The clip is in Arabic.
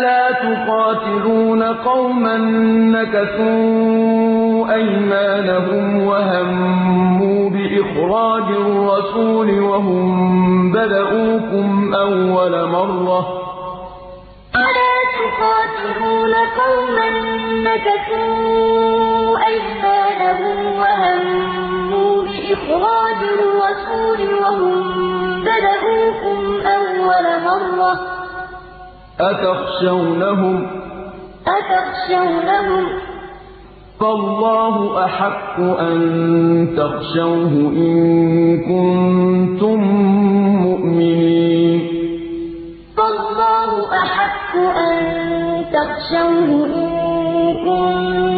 أَلَا تُقَاتِلُونَ قَوْمًا نَّكَثُوا أَيْمَانَهُمْ وَهَمُّوا بِإِخْرَاجِ الرَّسُولِ وَهُم بَدَءُوكُمْ أَوَّلَ مَرَّةٍ ۚ أتخشونهم؟ أتخشونهم؟ فالله أحق أن تخشوه إن كنتم مؤمنين. فالله أحق أن تخشوه إن كنتم